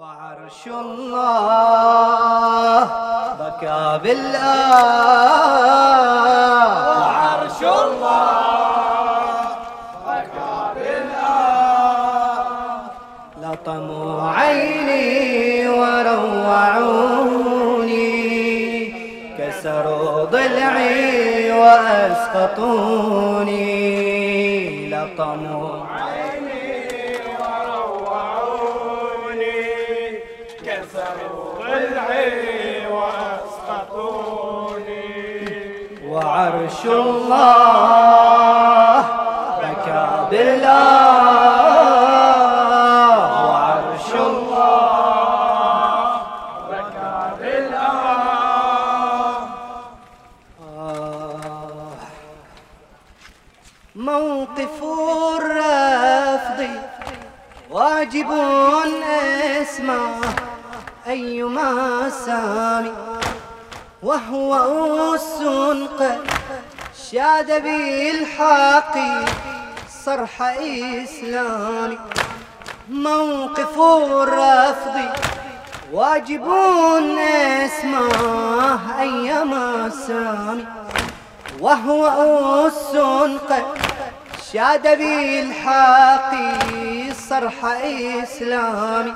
وعرش الله بكى بالآه وعرش الله بكى بالآه لطموا عيني وروعوني كسروا ضلعي وأسقطوني لطموا وعرش الله بكى بالله وعرش الله بالآه آه موقف الرفض واجب اسمع أيما سامي وهو أس قد شاد بالحق صرح إسلامي. موقف الرفض واجب اسمه أيما سامي وهو أس قد شاد بالحق صرح إسلامي.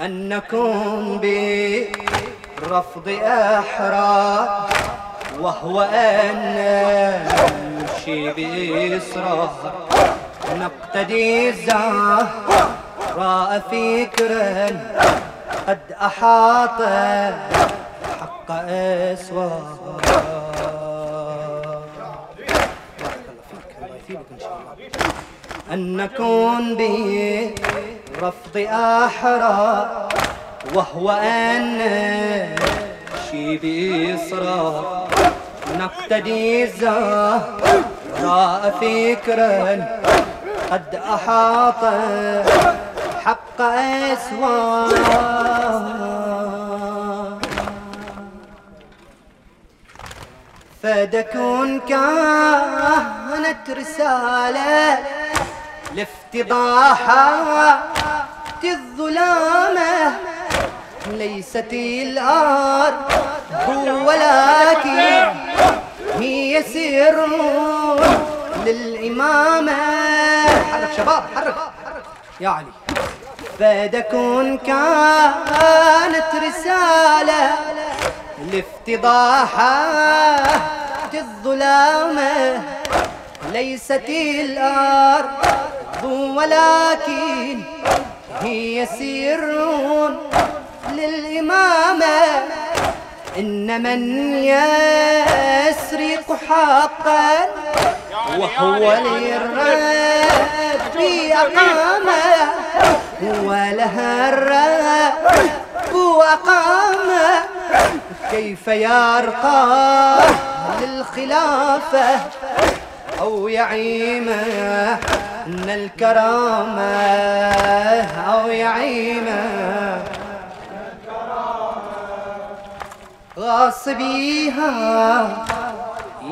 أن نكون بالرفض أحرار وهو أن نمشي بإصرار نقتدي الزهراء فكرا قد أحاط حق أسوار أن نكون برفض أحرار وهو أن نمشي بإصرار نقتدي الزهراء فكرا قد أحاط حق أسوار. فدكون كانت رسالة لافتضاحات الظلامة. ليست الأرض ولكن هي سر للإمامة حرك شباب حرك. يا علي. فدكون كانت رسالة لافتضاحات الظلامة ليست الأرض ولكن هي سر للإمامة إن من يسرق حقا وهو للرب أقامه ولها الرب أقامه. كيف يرقى للخلافة أو يعيمه من الكرامة أو يعيمه غاصبيها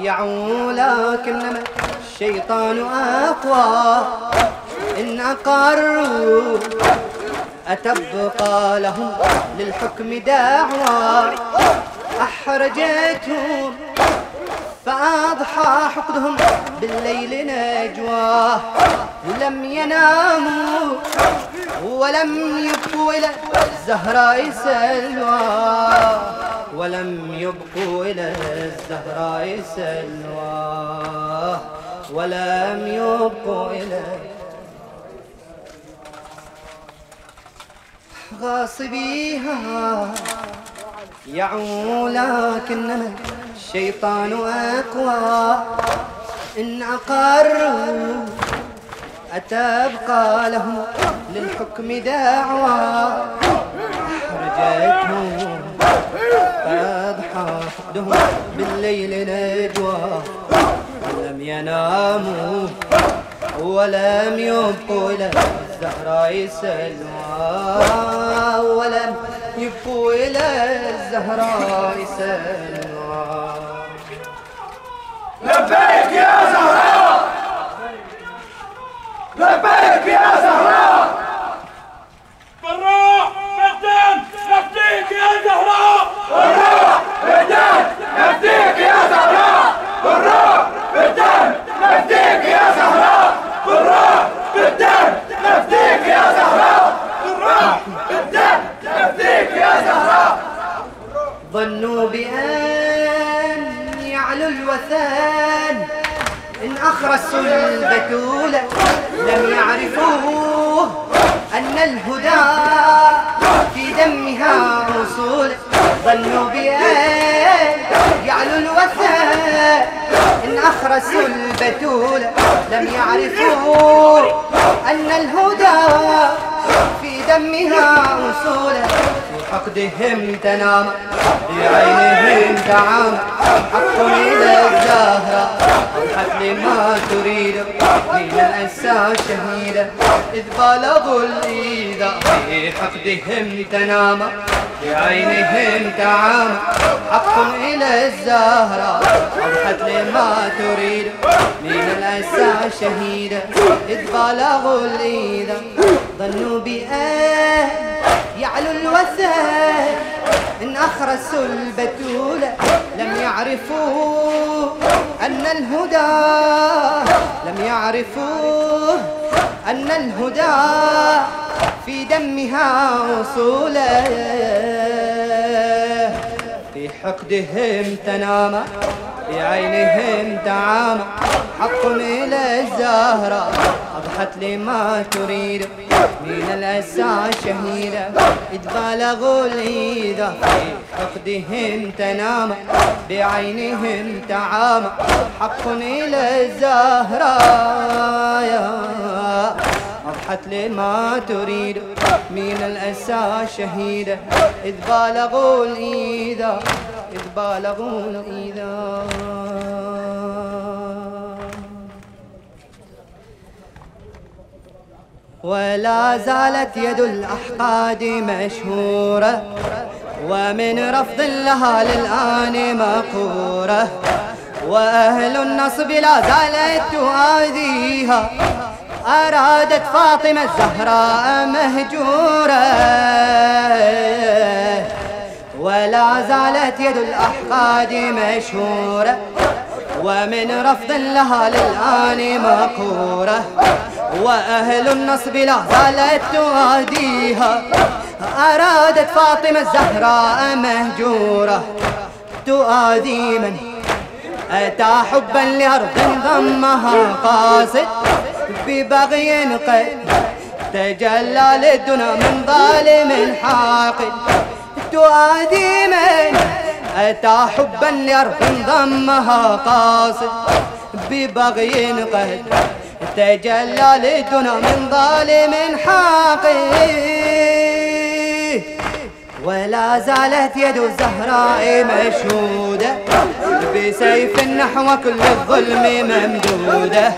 يعو لكنما الشيطان أقوى. إن أقروا أتبقى لهم للحكم دعوى. أحرجتهم فأضحى حقدهم بالليل نجوى. لم يناموا ولم يبقوا إلى الزهراء سلوى. ولم يبقوا إلى الزهراء سلوى ولم يبقوا إلى غاصبيها. يعو لكنما الشيطان أقوى. إن أقروا أتبقى لهم للحكم دعوى. أحرجتهم فأضحى حقدهم بالليل نجوى ولم يناموا ولم يبقوا إلى الزهراء سلوى ولم يبقوا إلى الزهراء سلوى لبيك يا زهراء! لبيك يا زهراء! نفديك يا زهراء بالروح بالدم نفديك يا زهراء بالروح بالدم نفديك يا زهراء بالروح بالدم نفديك يا زهراء ظنوا بأن يعلو الوثان إن أخرسوا البتولة لم يعرفوه أن الهدى في دمها وصول ظنوا بأن إن أخرسوا البتولة لم يعرفوا أن الهدى في دمها وصولا حقدهم تنام بعينهم تعام حق إلى الزهرة. أضحت لما تريد من الأنسى شهيدة. إذ بالغوا الإيذاء في حقدهم تنام بعينهم تعام حق إلى الزهرة. أضحت لما تريد من الأسى شهيدة. إذ بالغوا الإيذاء ظنوا بأن يعلو الوثن إن أخرسوا البتولة لم يعرفوا أن الهدى لم يعرفوا أن الهدى في دمها وصوله. في حقدهم تنام بعينهم تعامى حق إلى الزهرة أضحت لما تريد. من الأسى شهيدة إذ بالغوا الإيذا في حقدهم تنام بعينهم تعامى حق إلى الزهرة أضحت لما تريد. من الأسى شهيدة إذ بالغوا الإيذا إذ بالغوا الإيذا ولا زالت يد الأحقاد مشهورة. ومن رفض لها للآن مقورة وأهل النصب لا زالت تؤذيها. أرادت فاطمة الزهراء مهجورة. ولا زالت يد الأحقاد مشهورة. ومن رفض لها للآن مقورة وأهل النصب لا زالت تؤديها أرادت فاطمة الزهراء مهجورة. تؤذي من أتى حبا لأرض ضمها قاصد. ببغي قد تجلى للدنا من ظالم حاقد تؤذي من أتى حبا لأرض ضمها قاصد ببغي قد تجلى للدنا من ظالم حاقد ولا زالت يد الزهراء مشهودة. بسيف نحو كل الظلم ممدودة.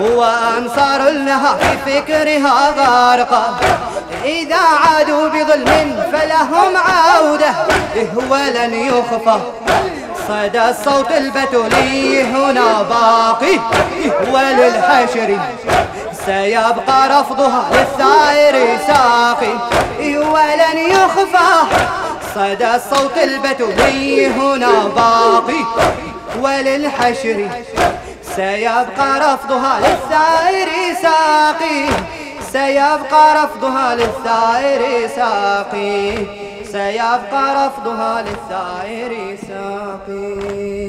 وأنصار لها في فكرها غارقة. إذا عادوا بظلم فلهم عودة. ولن يخفى. صدى الصوت البتولي هنا باقي. وللحشر. سيبقى رفضها للثائر ساقي. ولن يخفى صدى الصوت البتولي هنا باقي. وللحشر سيبقى رفضها للثائر ساقي. سيبقى رفضها للثائر ساقي. سيبقى رفضها للثائر ساقي.